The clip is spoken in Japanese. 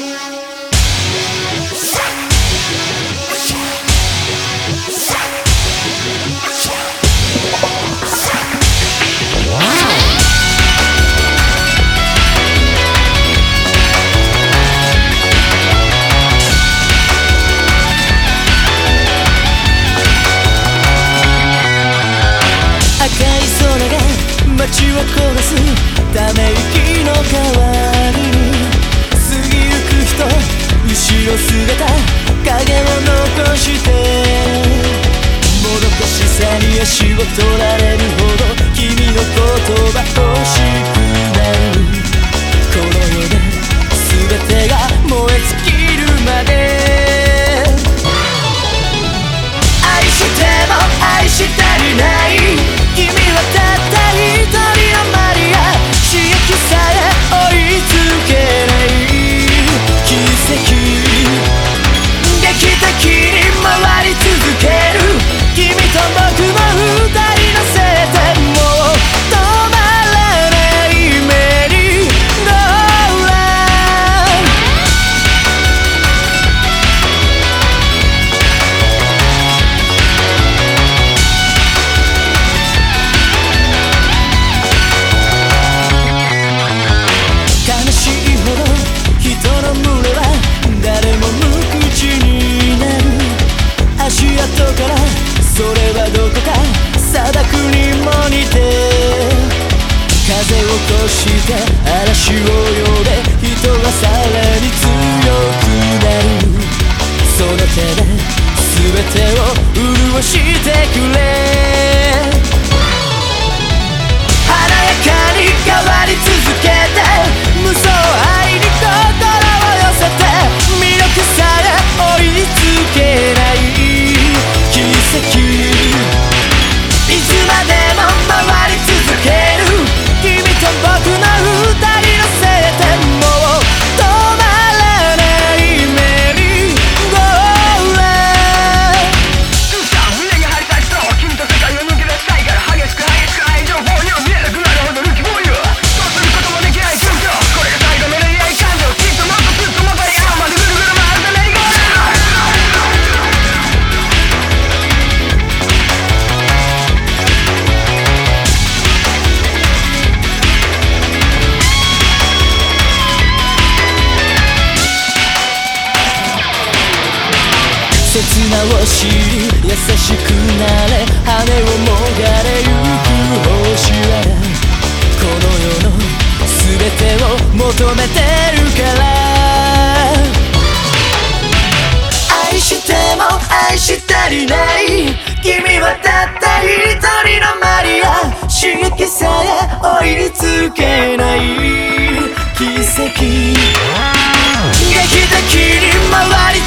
Yeah. look to the you を知り優しくなれ羽をもがれゆく星はこの世の全てを求めてるから。愛しても愛したりない君はたった一人のマリア。刺激さえ追いつけない。奇跡。劇的に回り